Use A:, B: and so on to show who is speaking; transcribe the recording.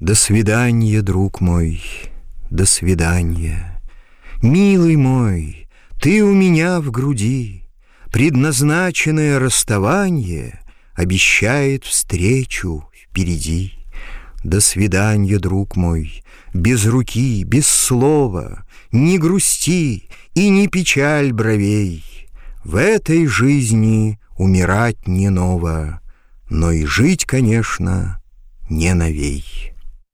A: До свидания, друг мой, до свидания. Милый мой, ты у меня в груди, Предназначенное расставание Обещает встречу впереди. До свидания, друг мой, без руки, без слова, Не грусти и не печаль бровей. В этой жизни умирать не ново, Но и жить, конечно, не новей.